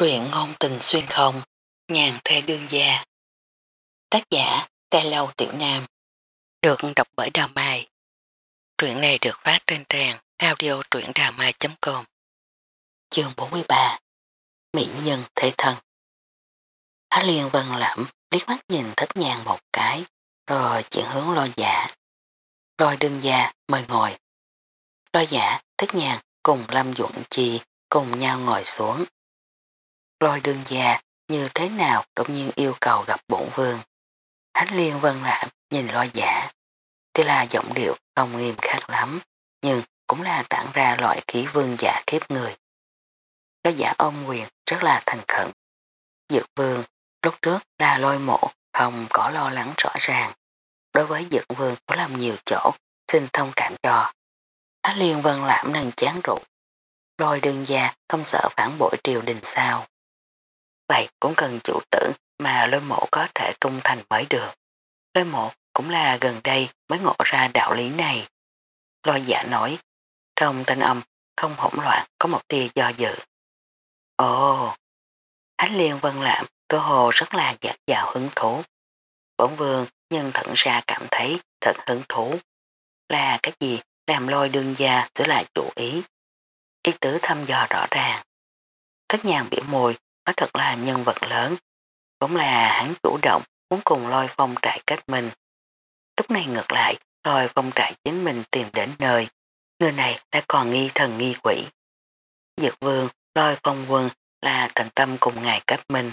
Truyện ngôn tình xuyên không, nhàn thê đương gia. Tác giả, Tê Lâu Tiểu Nam. Được đọc bởi Đào Mai. Truyện này được phát trên trang audio truyệnđàmai.com Chương 43 Mỹ nhân thể thân Thái Liên vân lẩm liếc mắt nhìn thất nhàn một cái rồi chuyển hướng lo giả. Lôi đương gia mời ngồi. Lo giả, thất nhàn cùng Lâm Duẩn Chi cùng nhau ngồi xuống lôi đương gia như thế nào đột nhiên yêu cầu gặp bổn vương. Hánh liên vân lãm nhìn lôi giả. Tuy là giọng điệu không nghiêm khắc lắm, nhưng cũng là tản ra loại khí vương giả kiếp người. Lôi giả ôm quyền rất là thành khẩn. Dược vương lúc trước là lôi mộ không có lo lắng rõ ràng. Đối với dược vương có làm nhiều chỗ, xin thông cảm cho. Thánh liên vân lãm nâng chán rụt. Lôi đương gia không sợ phản bội triều đình sao. Vậy cũng cần chủ tử mà lôi mộ có thể trung thành mới được. Lôi mộ cũng là gần đây mới ngộ ra đạo lý này. Lôi giả nói, trong tên âm không hỗn loạn có một tia do dự. Ồ, Ánh liên vân lạm cơ hồ rất là dạt dào hứng thú. Bổn vương nhân thận ra cảm thấy thật hứng thú. Là cái gì làm lôi đương gia sẽ lại chủ ý. Ý tứ thăm dò rõ ràng. Thất nhàng biểu môi nó thật là nhân vật lớn. Cũng là hắn chủ động muốn cùng lôi phong trại kết mình. Lúc này ngược lại, lôi phong trại chính mình tìm đến nơi. Người này đã còn nghi thần nghi quỷ. Dược vương, lôi phong quân là thành tâm cùng ngài kết mình.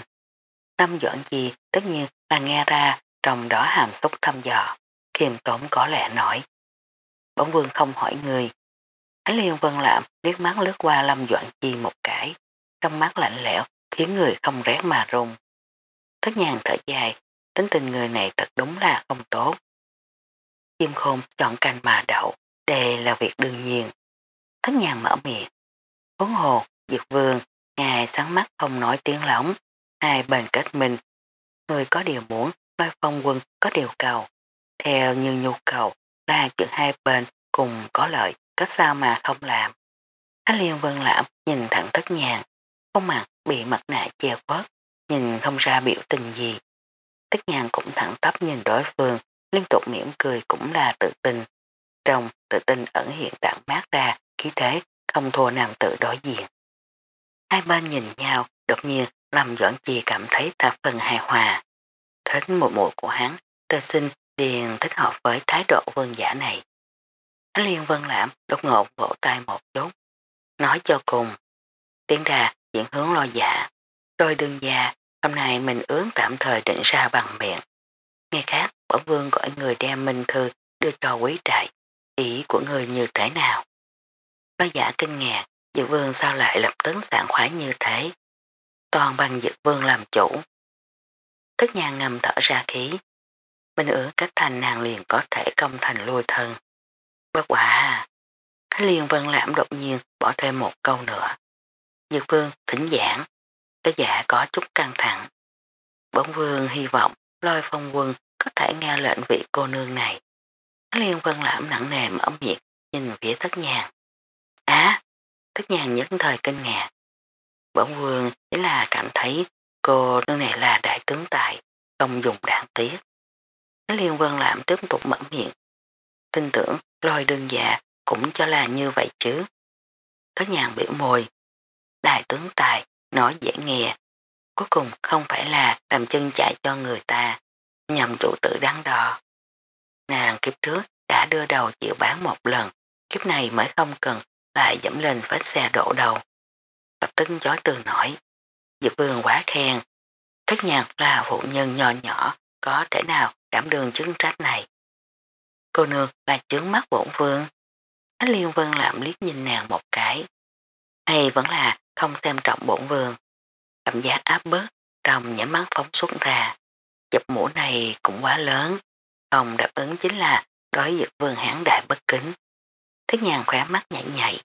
Năm doãn chi tất nhiên là nghe ra trong đó hàm xúc thăm dò. Khiêm tốn có lẽ nổi. Bóng vương không hỏi người. Ánh liên vân lạm liếc mắt lướt qua lâm doãn chi một cái. Trong mắt lạnh lẽo khiến người không rét mà rung. Thất nhàng thở dài, tính tình người này thật đúng là không tốt. Chim khôn chọn canh mà đậu, đây là việc đương nhiên. Thất nhàng mở miệng. Vốn hồ, dược vương, ngài sáng mắt không nói tiếng lỏng, hai bên kết minh. Người có điều muốn, nói phong quân có điều cầu. Theo như nhu cầu là chuyện hai bên cùng có lợi, cách sao mà không làm. Ánh liên vân lãm nhìn thẳng thất nhàng, không mặt bị mặt nạ che khuất, nhìn không ra biểu tình gì. Tất nhàn cũng thẳng tắp nhìn đối phương, liên tục mỉm cười cũng là tự tin. Trong tự tin ẩn hiện tạng mát ra, khí thế không thua nam tự đối diện. Hai bên nhìn nhau, đột nhiên làm Doãn Chi cảm thấy thập phần hài hòa. Thích một mùi của hắn, trời sinh liền thích hợp với thái độ vương giả này. Hắn liên vân lãm đột ngột vỗ tay một chút. Nói cho cùng, tiến ra chuyển hướng lo dạ. giả. Rồi đương gia, hôm nay mình ướn tạm thời định ra bằng miệng. Nghe khác, bảo vương gọi người đem minh thư đưa cho quý trại. Ý của người như thế nào? Lo giả kinh ngạc, dự vương sao lại lập tấn sảng khoái như thế? Toàn bằng dự vương làm chủ. Thức nhà ngầm thở ra khí. Mình ước cách thành nàng liền có thể công thành lôi thân. Bất quả à, Thái liên vân lãm đột nhiên bỏ thêm một câu nữa. Dược vương thỉnh giảng, cái giả có chút căng thẳng. Bổng vương hy vọng lôi phong quân có thể nghe lệnh vị cô nương này. Liên vân lãm nặng nề mở miệng nhìn phía thất nhàng. Á, thất nhàng nhất thời kinh ngạc. Bổng vương chỉ là cảm thấy cô nương này là đại tướng tài, không dùng đạn tiếc. Liên vân lãm tiếp tục mở miệng. Tin tưởng lôi đơn giả dạ cũng cho là như vậy chứ. Thất nhàng biểu môi, đại tướng tài, nói dễ nghe. Cuối cùng không phải là làm chân chạy cho người ta, nhằm chủ tử đắn đo. Nàng kiếp trước đã đưa đầu chịu bán một lần, kiếp này mới không cần lại dẫm lên vết xe đổ đầu. Lập tức chói từ nổi, dược vương quá khen, thất nhạc là phụ nhân nhỏ nhỏ, có thể nào đảm đường chứng trách này. Cô nương là chứng mắt bổn vương. Ánh liên vân làm liếc nhìn nàng một cái. Hay vẫn là không xem trọng bổn vườn Cảm giác áp bớt trong nhảy mắt phóng xuất ra. Chụp mũ này cũng quá lớn. Không đáp ứng chính là đối dực vương hãng đại bất kính. Thiết nhàn khỏe mắt nhảy nhảy.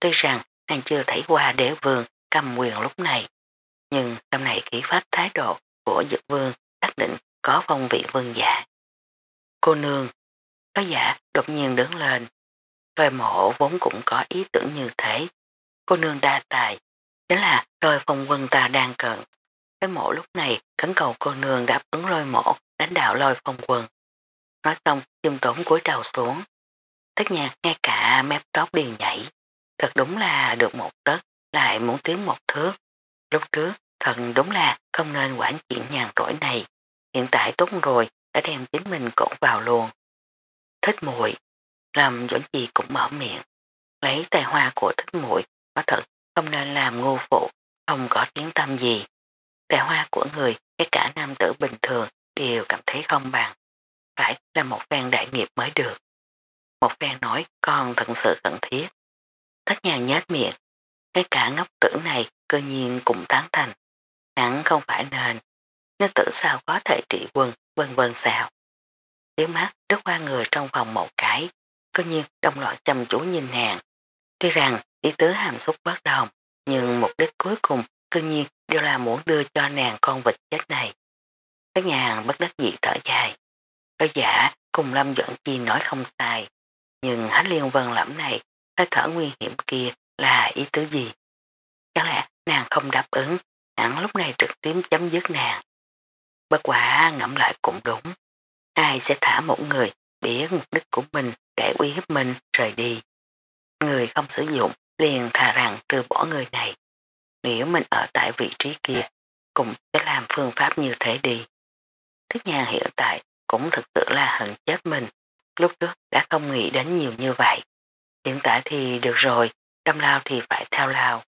Tuy rằng nàng chưa thấy qua đế vương cầm quyền lúc này. Nhưng trong này khí phát thái độ của dực vương xác định có phong vị vương giả. Cô nương, đó giả đột nhiên đứng lên. Loài mộ vốn cũng có ý tưởng như thế. Cô nương đa tài, Chính là lôi phong quân ta đang cần. Cái mộ lúc này khẩn cầu cô nương đáp ứng lôi mộ đánh đạo lôi phong quân. Nói xong chim tổn cúi đầu xuống. Tất nhạc ngay cả mép tóc đều nhảy. Thật đúng là được một tấc lại muốn tiến một thước. Lúc trước thần đúng là không nên quản chuyện nhàn rỗi này. Hiện tại tốt rồi đã đem chính mình cột vào luôn. Thích muội làm dẫn gì cũng mở miệng. Lấy tài hoa của thích muội có thật không nên làm ngu phụ, không có tiếng tâm gì. Tài hoa của người, cái cả nam tử bình thường đều cảm thấy không bằng. Phải là một phen đại nghiệp mới được. Một phen nói còn thật sự cần thiết. Thất nhà nhát miệng, cái cả ngốc tử này cơ nhiên cũng tán thành. Hẳn không phải nên, nên tử sao có thể trị quân, vân vân sao. Tiếng mắt đứt qua người trong phòng một cái, cơ nhiên đồng loại chăm chú nhìn nàng. Tuy rằng ý tứ hàm xúc bất đồng, nhưng mục đích cuối cùng cơ nhiên đều là muốn đưa cho nàng con vịt chết này. Các nhà bất đắc dị thở dài. Có giả cùng Lâm Duẩn Chi nói không sai, nhưng hát liên vân lẫm này, hơi thở nguy hiểm kia là ý tứ gì? Chắc lẽ nàng không đáp ứng, hẳn lúc này trực tiếp chấm dứt nàng. Bất quả ngẫm lại cũng đúng. Ai sẽ thả một người biết mục đích của mình để uy hiếp mình rời đi. Người không sử dụng liền thà rằng trừ bỏ người này. Nếu mình ở tại vị trí kia cũng sẽ làm phương pháp như thế đi. Thức nhà hiện tại cũng thực sự là hận chết mình. Lúc trước đã không nghĩ đến nhiều như vậy. Hiện tại thì được rồi, đâm lao thì phải theo lao.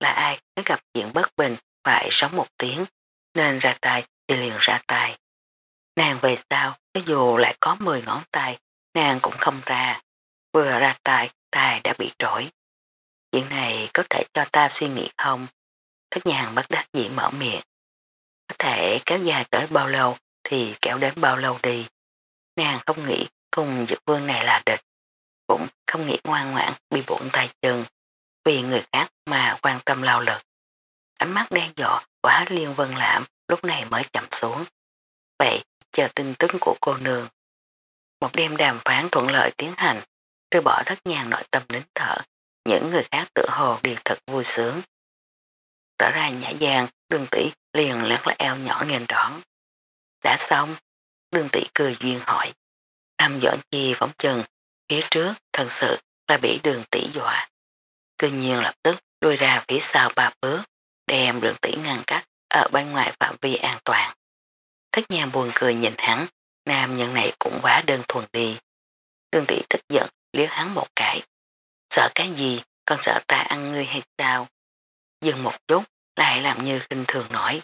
Là ai nếu gặp chuyện bất bình phải sống một tiếng, nên ra tay thì liền ra tay. Nàng về sau, cho dù lại có 10 ngón tay, nàng cũng không ra. Vừa ra tay, tay đã bị trỗi. Chuyện này có thể cho ta suy nghĩ không? Thất nhàng bất đắc dĩ mở miệng. Có thể kéo dài tới bao lâu thì kéo đến bao lâu đi. Nàng không nghĩ cùng dược vương này là địch. Cũng không nghĩ ngoan ngoãn bị bụng tay chân. Vì người khác mà quan tâm lao lực. Ánh mắt đen dọ của hát liên vân lãm lúc này mới chậm xuống. Vậy chờ tin tức của cô nương. Một đêm đàm phán thuận lợi tiến hành, trừ bỏ thất nhàng nội tâm nín thở, những người khác tự hồ đều thật vui sướng. Rõ ra nhã giang, đường tỷ liền lắc lại eo nhỏ nghênh đón. Đã xong, đường tỷ cười duyên hỏi. Nam dõn chi võng chân, phía trước thật sự là bị đường tỷ dọa. Cư nhiên lập tức đuôi ra phía sau ba bước, đem đường tỷ ngăn cách ở bên ngoài phạm vi an toàn. Thất nhàng buồn cười nhìn hắn, nam nhân này cũng quá đơn thuần đi. Đường tỷ tức giận liếc hắn một cái. Sợ cái gì, con sợ ta ăn ngươi hay sao? Dừng một chút, lại làm như khinh thường nói.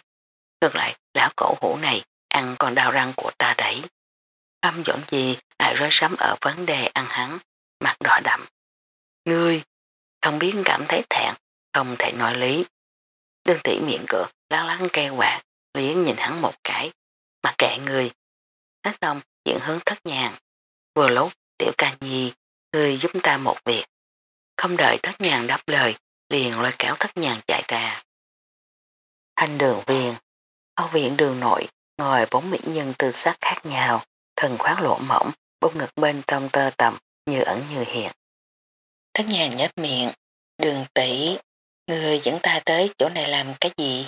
Ngược lại, lão cổ hủ này ăn còn đau răng của ta đấy. Âm dỗn gì lại rối sắm ở vấn đề ăn hắn, mặt đỏ đậm. Ngươi, không biết cảm thấy thẹn, không thể nói lý. đương tỷ miệng cửa, lăng lăng kêu quạt, liếng nhìn hắn một cái, mặc kệ người. Nói xong, diễn hướng thất nhàng. Vừa lúc, tiểu ca nhi, ngươi giúp ta một việc. Không đợi thất nhàng đáp lời, liền lôi kéo thất nhàng chạy ra. Thanh đường viên, Âu viện đường nội, ngồi bốn mỹ nhân tư sắc khác nhau, thần khoáng lỗ mỏng, bông ngực bên trong tơ tầm, như ẩn như hiện. Thất nhàng nhếch miệng, đường tỷ người dẫn ta tới chỗ này làm cái gì?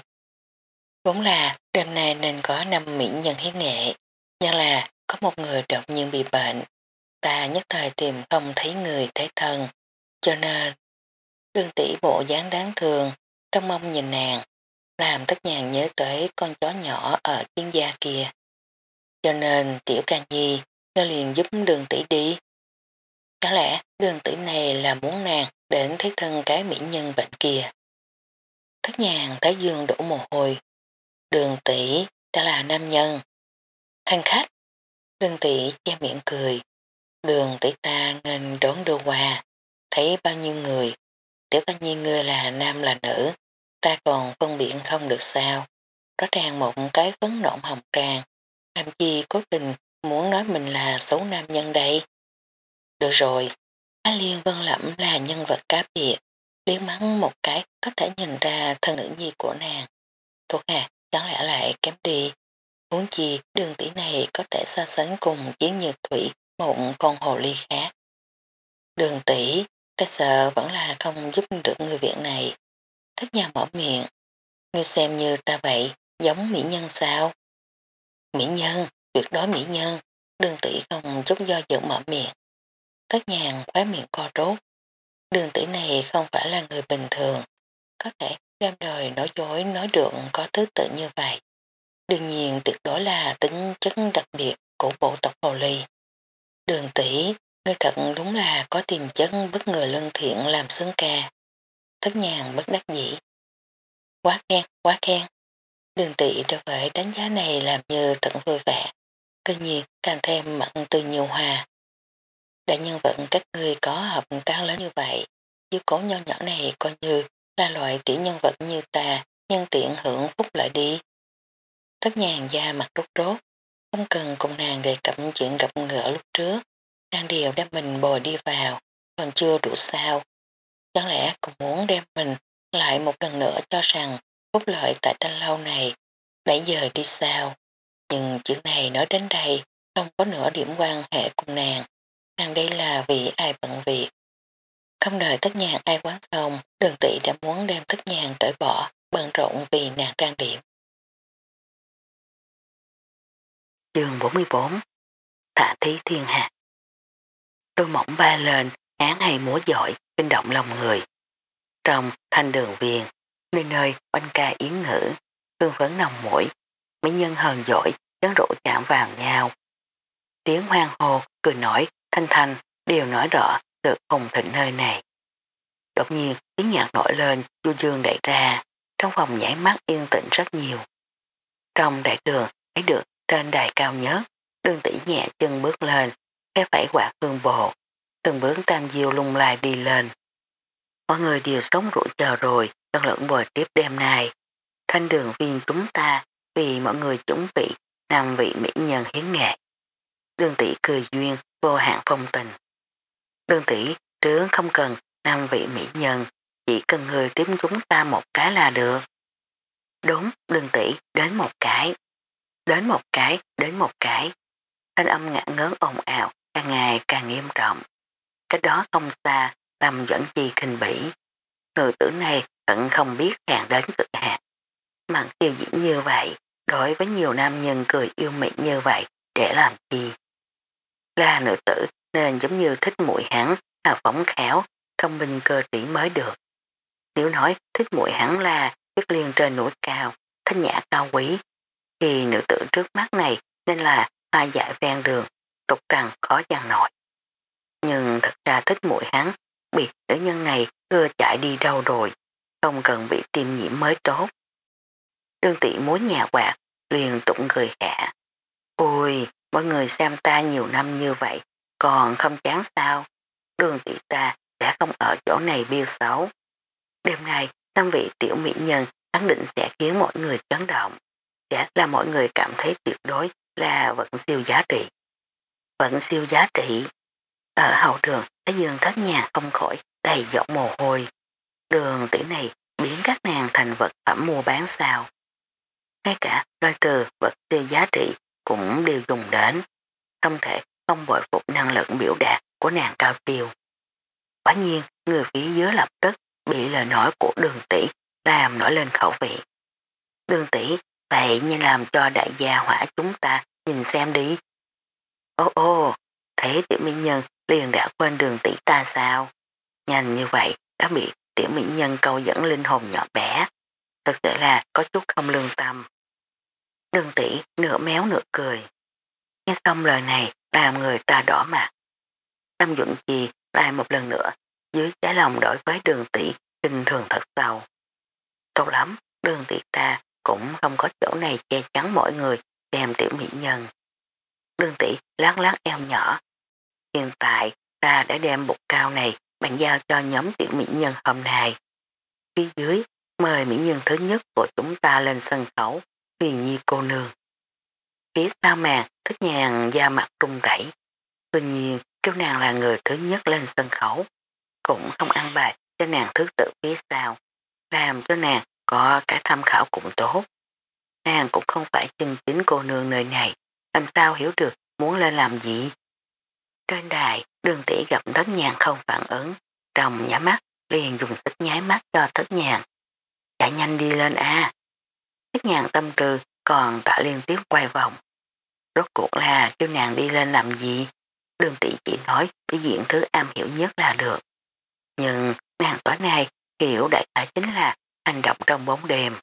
Vốn là đêm nay nên có năm mỹ nhân hiến nghệ, nhưng là có một người đột nhiên bị bệnh, ta nhất thời tìm không thấy người thấy thân, cho nên đường tỷ bộ dáng đáng thương, trong mong nhìn nàng, làm tất nhàng nhớ tới con chó nhỏ ở chiến gia kia. Cho nên tiểu ca nhi, nó liền giúp đường tỷ đi. Có lẽ đường tỷ này là muốn nàng đến thấy thân cái mỹ nhân bệnh kia. Thất nhàng thấy dương đổ mồ hôi. Đường tỷ ta là nam nhân. Khanh khách. Đường tỷ che miệng cười. Đường tỷ ta ngành đón đưa qua. Thấy bao nhiêu người. Tiểu ca nhi ngươi là nam là nữ. Ta còn phân biện không được sao. Rõ ràng một cái phấn nộn hồng trang. Làm chi cố tình muốn nói mình là xấu nam nhân đây. Được rồi. Á Liên Vân Lẩm là nhân vật cá biệt. Liếc mắng một cái có thể nhìn ra thân nữ nhi của nàng. Thuộc hạ, chẳng lẽ lại kém đi. Muốn chi đường tỷ này có thể so sánh cùng chiến nhược thủy một con hồ ly khác. Đường tỷ, ta sợ vẫn là không giúp được người viện này. Thất nhà mở miệng. Ngươi xem như ta vậy, giống mỹ nhân sao? Mỹ nhân, tuyệt đối mỹ nhân, đường tỷ không chút do dự mở miệng. Thất nhàng khóa miệng co rốt. Đường tỷ này không phải là người bình thường, có thể đem đời nói dối nói được có thứ tự như vậy. Đương nhiên tuyệt đối là tính chất đặc biệt của bộ tộc Hồ Ly. Đường tỷ, ngươi thật đúng là có tiềm chất bất ngờ lương thiện làm xứng ca. Thất nhàng bất đắc dĩ. Quá khen, quá khen. Đường tỷ đối với đánh giá này làm như tận vui vẻ. Cơ nhiên càng thêm mặn từ nhiều hòa. Đại nhân vận các ngươi có hợp tác lớn như vậy. Yêu cố nho nhỏ này coi như là loại tiểu nhân vật như ta nhân tiện hưởng phúc lợi đi. Tất nhàng da mặt rút rốt, không cần cùng nàng đề cập chuyện gặp ngỡ lúc trước, nàng đều đem mình bồi đi vào, còn chưa đủ sao. Chẳng lẽ cũng muốn đem mình lại một lần nữa cho rằng phúc lợi tại thanh lâu này, nãy giờ đi sao. Nhưng chuyện này nói đến đây, không có nửa điểm quan hệ cùng nàng, nàng đây là vì ai bận việc. Không đợi tất nhàng ai quán xong, đường tỷ đã muốn đem tất nhàng cởi bỏ, bận rộn vì nàng trang điểm. Chương 44 Thả thí thiên hạ Đôi mỏng ba lên, án hay múa giỏi, kinh động lòng người. Trong thanh đường viên, nơi nơi oanh ca yến ngữ, hương phấn nồng mũi, mỹ nhân hờn giỏi, chấn rộ chạm vào nhau. Tiếng hoang hồ, cười nổi, thanh thanh, đều nói rõ sự hùng thịnh nơi này. Đột nhiên, tiếng nhạc nổi lên, du dương đẩy ra, trong phòng nhảy mắt yên tĩnh rất nhiều. Trong đại đường, thấy được trên đài cao nhất, đường tỷ nhẹ chân bước lên, phép phải quạt hương bộ, từng bước tam diêu lung lai đi lên. Mọi người đều sống rượu chờ rồi, tân lẫn bồi tiếp đêm nay. Thanh đường viên chúng ta, vì mọi người chuẩn bị, nằm vị mỹ nhân hiến nghệ. Đường tỷ cười duyên, vô hạn phong tình. Đường tỷ trướng không cần năm vị mỹ nhân, chỉ cần người tiếp chúng ta một cái là được. Đúng, đường tỷ đến một cái. Đến một cái, đến một cái. Thanh âm ngã ngớn ồn ào, càng ngày càng nghiêm trọng. Cái đó không xa, làm dẫn chi kinh bỉ. Người tử này tận không biết càng đến cực hạn. Mặn tiêu diễn như vậy, đối với nhiều nam nhân cười yêu mị như vậy, để làm chi? Là nữ tử nên giống như thích mũi hắn, là phóng khéo, thông minh cơ trĩ mới được. Nếu nói thích mũi hắn là chất liên trên núi cao, thanh nhã cao quý, thì nữ tử trước mắt này nên là hoa dại ven đường, tục tằng khó dằn nổi. Nhưng thật ra thích mũi hắn, bị nữ nhân này ưa chạy đi đâu rồi, không cần bị tiêm nhiễm mới tốt. Đương tỷ mối nhà quạt, liền tụng cười khả. Ôi, mọi người xem ta nhiều năm như vậy, còn không chán sao? Đường tỷ ta sẽ không ở chỗ này biêu xấu. Đêm nay, tam vị tiểu mỹ nhân khẳng định sẽ khiến mọi người chấn động. Giá là mọi người cảm thấy tuyệt đối là vẫn siêu giá trị. Vẫn siêu giá trị. Ở hậu đường, cái dương thất nhà không khỏi đầy giọng mồ hôi. Đường tỷ này biến các nàng thành vật phẩm mua bán sao. Ngay cả loài từ vật siêu giá trị cũng đều dùng đến. Không thể không bội phục năng lượng biểu đạt của nàng cao tiêu. Quả nhiên, người phía dưới lập tức bị lời nói của đường tỷ làm nổi lên khẩu vị. Đường tỷ, vậy như làm cho đại gia hỏa chúng ta nhìn xem đi. Ô ô, thấy tiểu mỹ nhân liền đã quên đường tỷ ta sao? Nhanh như vậy đã bị tiểu mỹ nhân câu dẫn linh hồn nhỏ bé. Thật sự là có chút không lương tâm. Đường tỷ nửa méo nửa cười. Nghe xong lời này làm người ta đỏ mặt. Tâm dụng gì lại một lần nữa dưới trái lòng đối với đường tỷ kinh thường thật sâu. Tốt lắm, đường tỷ ta cũng không có chỗ này che chắn mọi người đem tiểu mỹ nhân. đương tỷ lát lát eo nhỏ. Hiện tại ta đã đem bục cao này bàn giao cho nhóm tiểu mỹ nhân hôm nay. Phía dưới mời mỹ nhân thứ nhất của chúng ta lên sân khấu, Huyền Nhi cô nương. Phía sau màn thức nhàn da mặt trung rẩy. Tuy nhiên kêu nàng là người thứ nhất lên sân khấu. Cũng không ăn bài cho nàng thứ tự phía sau. Làm cho nàng có cái tham khảo cũng tốt. Nàng cũng không phải chân chính cô nương nơi này. Làm sao hiểu được muốn lên làm gì? Trên đài, đường tỷ gặp thất nhàn không phản ứng. Trong nhá mắt, liền dùng sức nháy mắt cho thất nhàn. chạy nhanh đi lên a. Thất nhàn tâm tư còn tạ liên tiếp quay vòng. Rốt cuộc là kêu nàng đi lên làm gì? Đường tỷ chỉ nói với diện thứ am hiểu nhất là được. Nhưng nàng tối nay hiểu đại khái chính là hành động trong bóng đêm.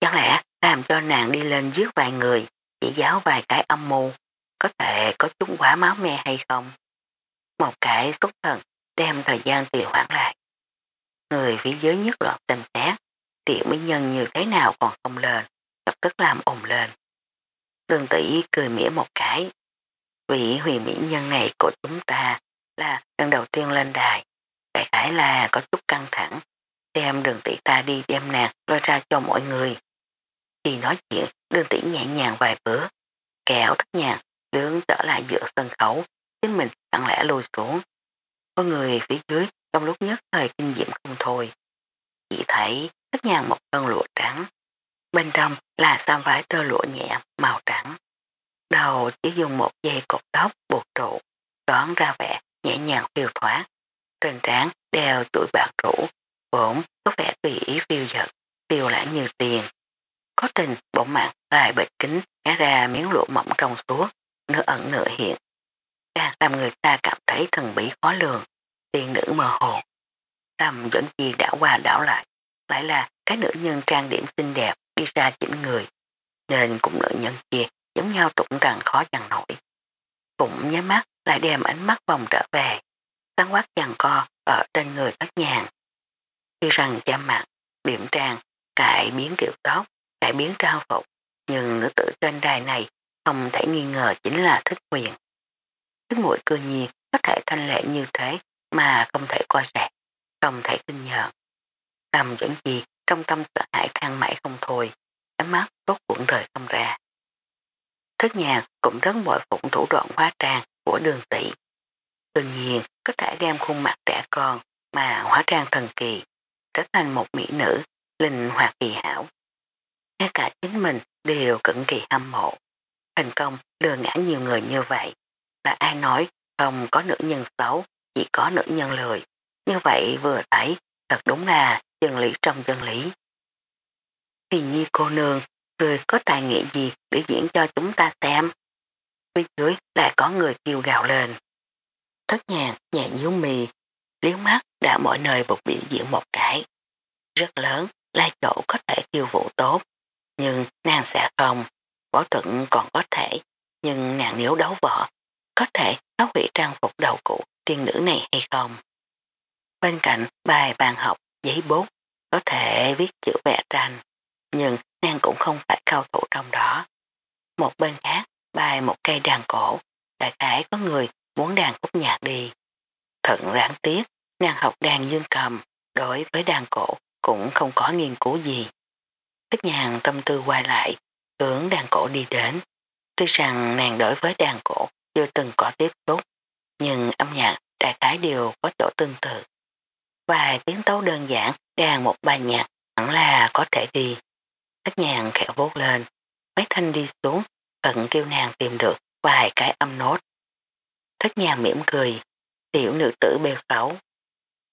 Chẳng lẽ làm cho nàng đi lên giết vài người, chỉ giáo vài cái âm mưu, có thể có chút quá máu me hay không? Một cái xúc thần đem thời gian trì hoãn lại. Người phía dưới nhất loạt xem xét, tiểu mỹ nhân như thế nào còn không lên, lập tức làm ồn lên. Đường tỷ cười mỉa một cái. Vị huyền mỹ nhân này của chúng ta là lần đầu tiên lên đài. Đại khái là có chút căng thẳng. Đem đường tỷ ta đi đem nàng lôi ra cho mọi người. Khi nói chuyện, đường tỷ nhẹ nhàng vài bữa. Kẹo thất nhàng, đứng trở lại giữa sân khấu. Chính mình lặng lẽ lùi xuống. Có người phía dưới trong lúc nhất thời kinh diệm không thôi. Chỉ thấy thất nhàng một cơn lụa trắng. Bên trong là sam vái tơ lụa nhẹ màu trắng. Đầu chỉ dùng một dây cột tóc buộc trụ, đoán ra vẻ nhẹ nhàng phiêu thoát. Trên trán đeo tuổi bạc rũ, vốn có vẻ tùy ý phiêu giật, phiêu lãng như tiền. Có tình bỗng mạng lại bệt kính hé ra miếng lụa mỏng trong suốt, nửa ẩn nửa hiện. Càng làm người ta cảm thấy thần bí khó lường, tiền nữ mơ hồ. Tâm dẫn chi đảo qua đảo lại, lại là cái nữ nhân trang điểm xinh đẹp đi ra chỉnh người, nên cũng nữ nhân kia giống nhau tụng rằng khó chẳng nổi. Cũng nhắm mắt lại đem ánh mắt vòng trở về, sáng quát chàng co ở trên người tất nhàng tuy rằng cha mặt, điểm trang, cải biến kiểu tóc, cải biến trang phục, nhưng nữ tử trên đài này không thể nghi ngờ chính là thích quyền. Thích mũi cơ nhiên có thể thanh lệ như thế mà không thể coi rạc, không thể kinh nhờ. Làm dẫn gì trong tâm sợ hãi than mãi không thôi, ánh mắt tốt cuộn rời không ra. Thất nhạc cũng rất bội phụng thủ đoạn hóa trang của đường tỷ. Tự nhiên có thể đem khuôn mặt trẻ con mà hóa trang thần kỳ, trở thành một mỹ nữ, linh hoạt kỳ hảo. Ngay cả chính mình đều cực kỳ hâm mộ. Thành công lừa ngã nhiều người như vậy. Là ai nói không có nữ nhân xấu, chỉ có nữ nhân lười. Như vậy vừa thấy, thật đúng là chân lý trong chân lý. Vì nhi cô nương, người có tài nghệ gì biểu diễn cho chúng ta xem? Phía dưới lại có người kêu gào lên. Thất nhạc nhẹ nhíu mì, liếu mắt đã mọi nơi bục biểu diễn một cái. Rất lớn, lai chỗ có thể kiêu vụ tốt, nhưng nàng sẽ không. Võ thuận còn có thể, nhưng nàng nếu đấu võ, có thể phá hủy trang phục đầu cụ tiên nữ này hay không? Bên cạnh bài bàn học, giấy bút, có thể viết chữ vẽ tranh, nhưng nàng cũng không phải cao thủ trong đó. Một bên khác, bài một cây đàn cổ, đại khái có người muốn đàn khúc nhạc đi. Thận ráng tiếc, nàng học đàn dương cầm, đối với đàn cổ cũng không có nghiên cứu gì. Thích nhàng tâm tư quay lại, hướng đàn cổ đi đến. Tuy rằng nàng đối với đàn cổ chưa từng có tiếp xúc, nhưng âm nhạc đại khái đều có chỗ tương tự. Vài tiếng tấu đơn giản đàn một bài nhạc hẳn là có thể đi. Thích nhàng khẽ vốt lên, mấy thanh đi xuống, cận kêu nàng tìm được vài cái âm nốt. Thích nhàng mỉm cười, tiểu nữ tử bèo xấu.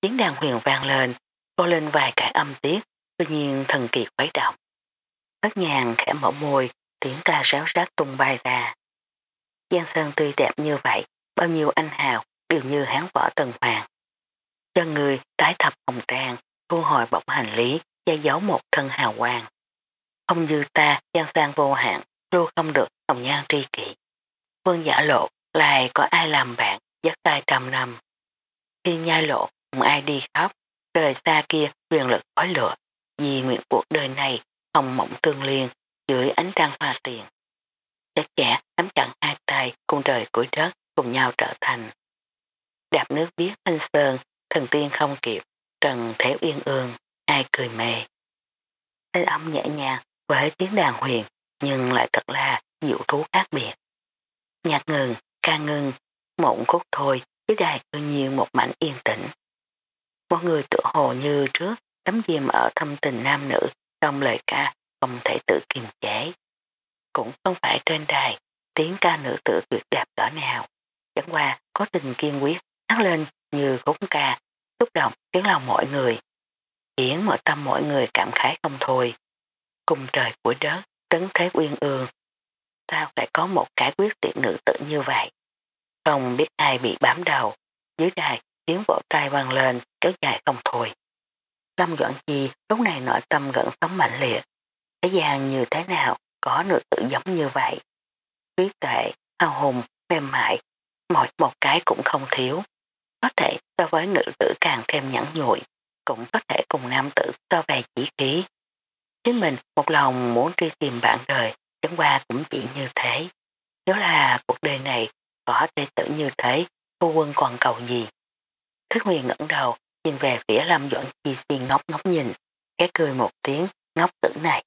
Tiếng đàn huyền vang lên, cô lên vài cái âm tiết, tự nhiên thần kỳ khuấy động. Thất nhàng khẽ mở môi, tiếng ca ráo rác tung bay ra. Giang Sơn tươi đẹp như vậy, bao nhiêu anh hào đều như hán võ tần hoàng. Cho người tái thập hồng trang, thu hồi bọc hành lý, che giấu một thân hào quang. Không dư ta, Giang Sang vô hạn, lưu không được hồng nhan tri kỷ. Vương giả lộ, lại có ai làm bạn, giấc tay trăm năm. Khi nhai lộ, không ai đi khóc, trời xa kia quyền lực khói lửa, vì nguyện cuộc đời này hồng mộng tương liên dưới ánh trăng hoa tiền. Chắc chẽ nắm chặt hai tay cùng trời cuối đất cùng nhau trở thành. Đạp nước biết thanh sơn, thần tiên không kịp, trần thế yên ương, ai cười mê. Thanh âm nhẹ nhàng với tiếng đàn huyền nhưng lại thật là diệu thú khác biệt. Nhạc ngừng, ca ngừng, mộng khúc thôi, với đài tự nhiên một mảnh yên tĩnh. Mọi người tự hồ như trước đắm chìm ở thâm tình nam nữ trong lời ca không thể tự kiềm chế. Cũng không phải trên đài tiếng ca nữ tử tuyệt đẹp cỡ nào. Chẳng qua có tình kiên quyết hát lên như khúc ca, xúc động tiếng lòng mọi người. khiến mọi tâm mọi người cảm khái không thôi. Cùng trời của đất, tấn thế uyên ương. Sao lại có một cái quyết tiện nữ tự như vậy? Không biết ai bị bám đầu, dưới đài tiếng vỗ tay vang lên kéo dài không thôi. Lâm Doãn Chi lúc này nội tâm gần sống mạnh liệt. Thế gian như thế nào có nữ tử giống như vậy. Trí tuệ, hào hùng, mềm mại, mỗi một cái cũng không thiếu. Có thể so với nữ tử càng thêm nhẫn nhụi, cũng có thể cùng nam tử so về chỉ khí. Chính mình một lòng muốn truy tìm bạn đời, chẳng qua cũng chỉ như thế. Nếu là cuộc đời này có thể tử như thế, cô quân còn cầu gì? Thức huyền ngẩng đầu, nhìn về phía Lâm Duẩn Chi si ngốc ngốc nhìn, cái cười một tiếng, ngốc tử này.